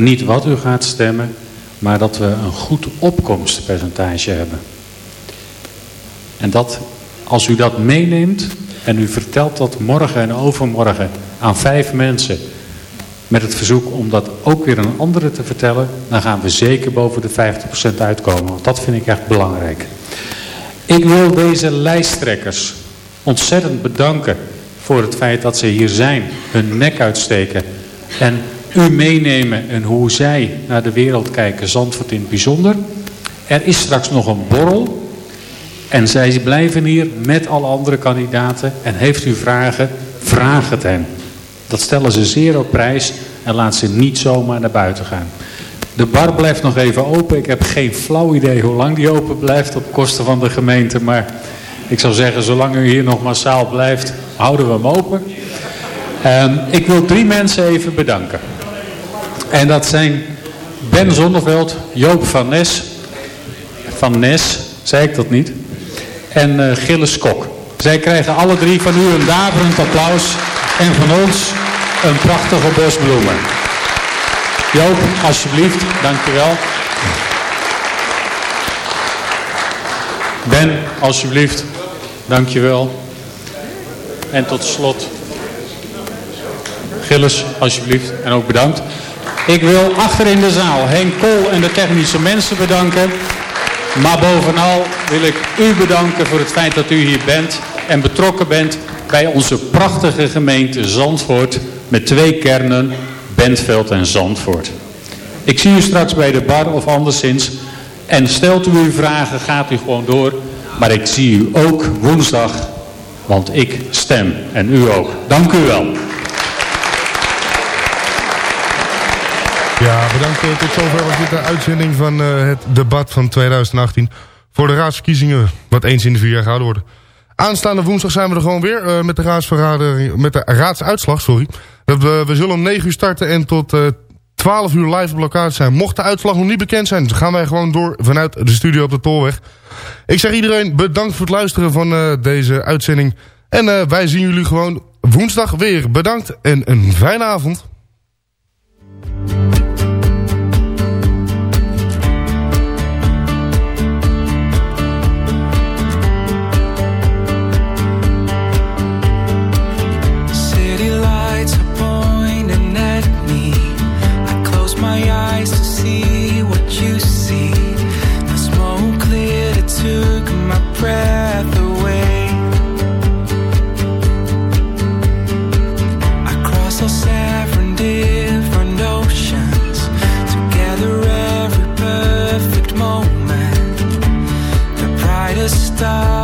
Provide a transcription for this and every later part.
Niet wat u gaat stemmen, maar dat we een goed opkomstpercentage hebben. En dat, als u dat meeneemt en u vertelt dat morgen en overmorgen aan vijf mensen met het verzoek om dat ook weer aan anderen te vertellen, dan gaan we zeker boven de 50% uitkomen. Want dat vind ik echt belangrijk. Ik wil deze lijsttrekkers ontzettend bedanken voor het feit dat ze hier zijn, hun nek uitsteken en u meenemen en hoe zij naar de wereld kijken, Zandvoort in het bijzonder. Er is straks nog een borrel en zij blijven hier met alle andere kandidaten en heeft u vragen, vraag het hen. Dat stellen ze zeer op prijs en laat ze niet zomaar naar buiten gaan. De bar blijft nog even open. Ik heb geen flauw idee hoe lang die open blijft op kosten van de gemeente. Maar ik zou zeggen, zolang u hier nog massaal blijft, houden we hem open. Ehm, ik wil drie mensen even bedanken. En dat zijn Ben Zonneveld, Joop van Nes, van Nes, zei ik dat niet, en uh, Gilles Kok. Zij krijgen alle drie van u een daverend applaus en van ons een prachtige bos bloemen. Joop, alsjeblieft, dankjewel. Ben, alsjeblieft, dankjewel. En tot slot, Gilles, alsjeblieft, en ook bedankt. Ik wil achter in de zaal Henk Kool en de technische mensen bedanken. Maar bovenal wil ik u bedanken voor het feit dat u hier bent en betrokken bent bij onze prachtige gemeente Zandvoort met twee kernen, Bentveld en Zandvoort. Ik zie u straks bij de bar of anderszins en stelt u uw vragen, gaat u gewoon door. Maar ik zie u ook woensdag, want ik stem en u ook. Dank u wel. Ja, bedankt eh, tot zover was dit de uitzending van uh, het debat van 2018 voor de raadsverkiezingen, wat eens in de vier jaar gehouden worden. Aanstaande woensdag zijn we er gewoon weer uh, met, de met de raadsuitslag. Sorry. We, we zullen om 9 uur starten en tot uh, 12 uur live op locatie zijn. Mocht de uitslag nog niet bekend zijn, dan gaan wij gewoon door vanuit de studio op de Tolweg. Ik zeg iedereen bedankt voor het luisteren van deze uitzending. En wij zien jullie gewoon woensdag weer. Bedankt en een fijne avond. voltar.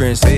Entrance.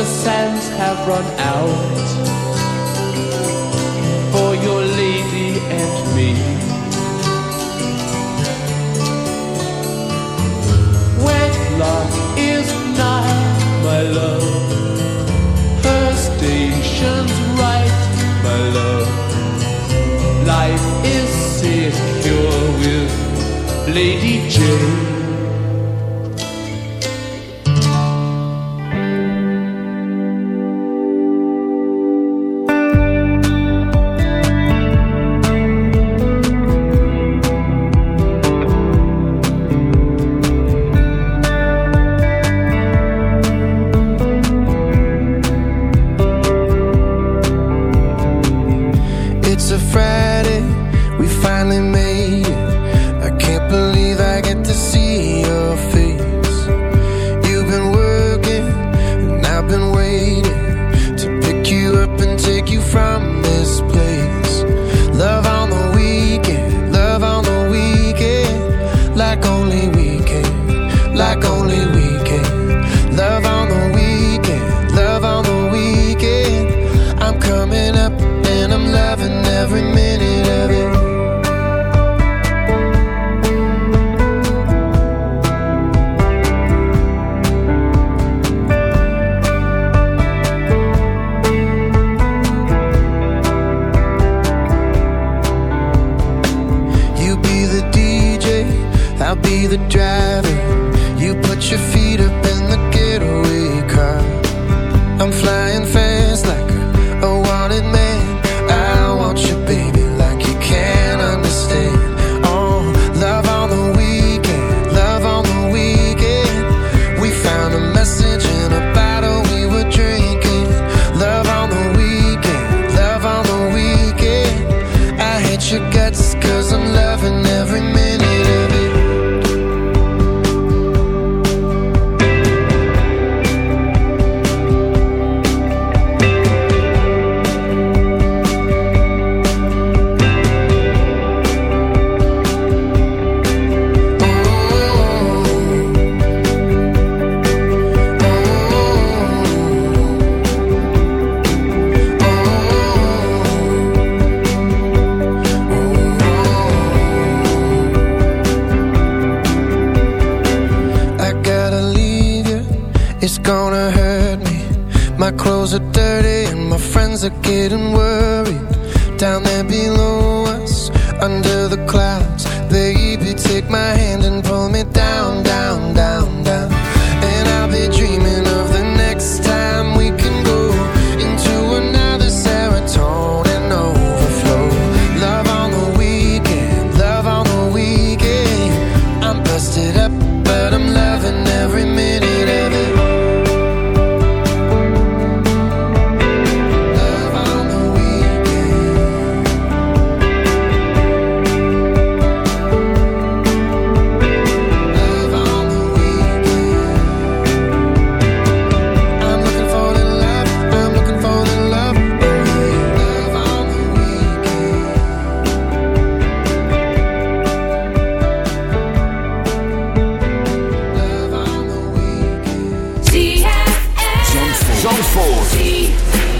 Finally sands have run can't Zandvoort.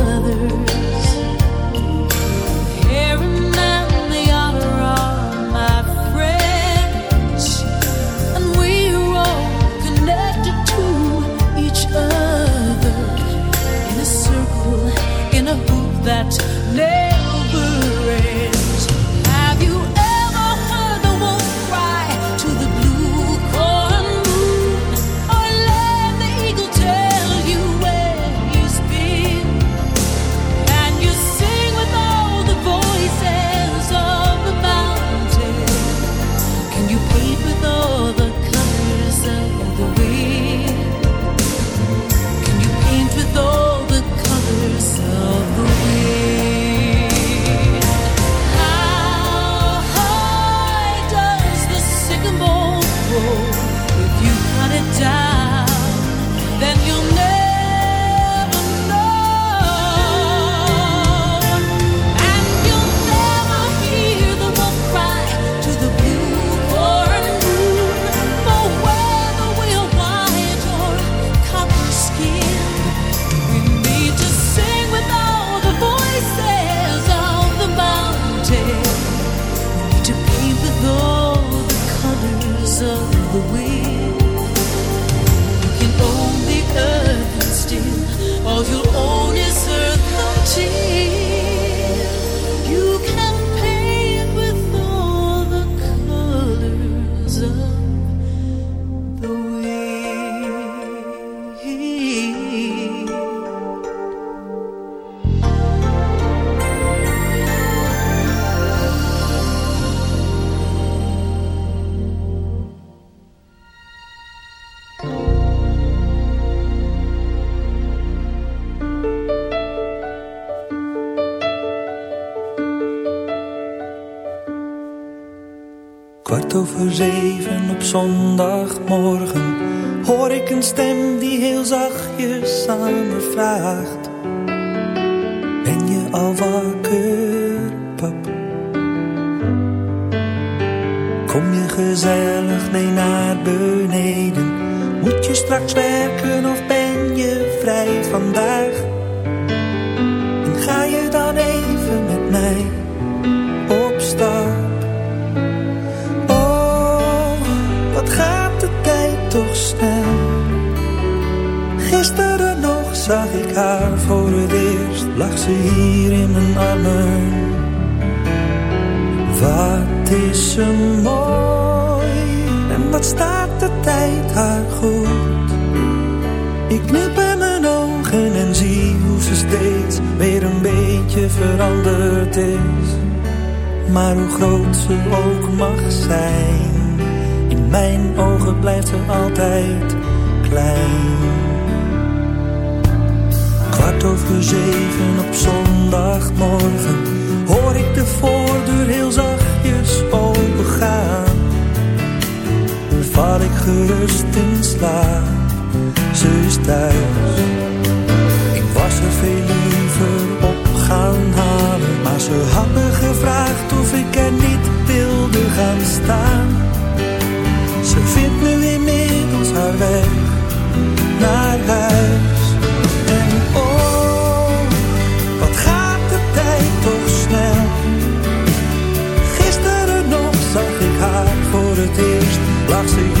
ze is thuis. Ik was er veel liever op gaan halen, maar ze had me gevraagd of ik er niet wilde gaan staan. Ze vindt nu inmiddels haar weg naar huis. En oh, wat gaat de tijd toch snel. Gisteren nog zag ik haar voor het eerst. Lag ze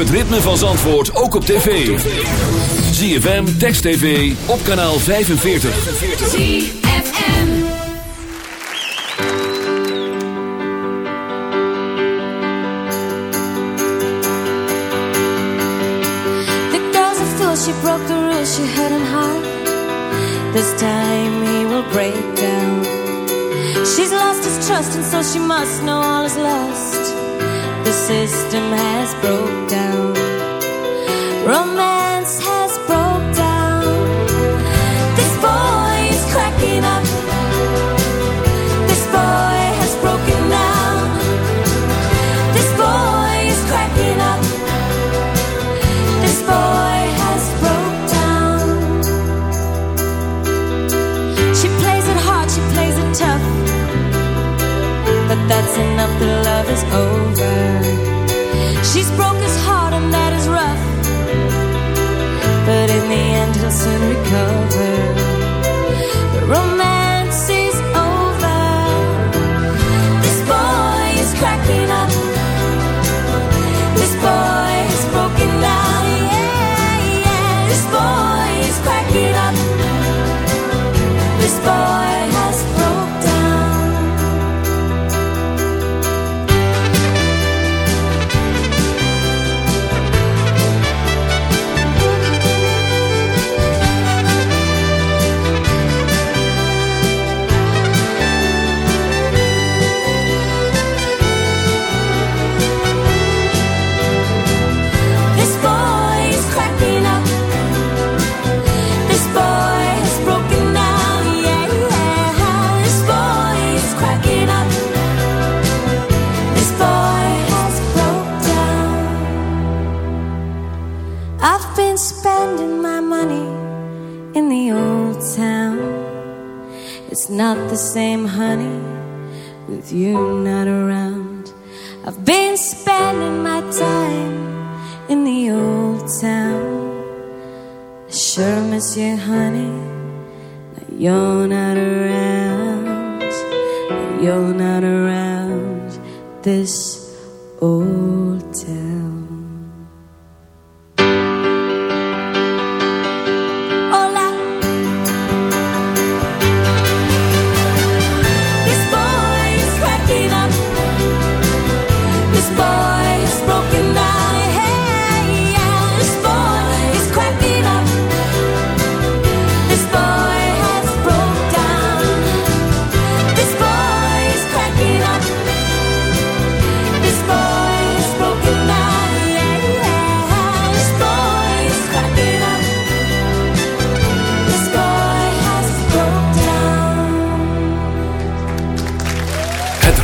Het ritme van Zandvoort ook op tv. ZFM, Text TV, op kanaal 45. ZFM The girl's fool, she broke the rules, she had him high. This time he will break down. She's lost his trust and so she must know all is lost. System has broke down. Romance has broke down. This boy is cracking up. This boy has broken down. This boy is cracking up. This boy has broke down. She plays it hard, she plays it tough. But that's enough, the love is over. She's broke his heart and that is rough. But in the end he'll soon recover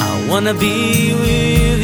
I wanna be with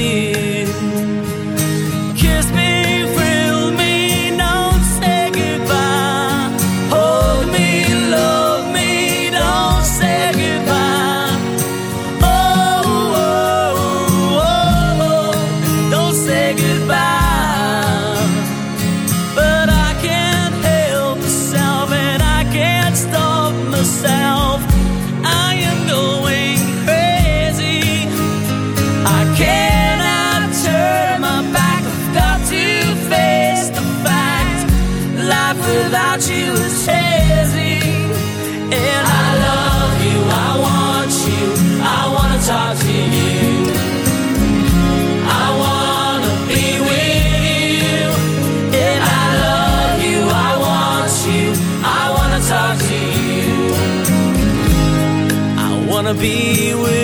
be with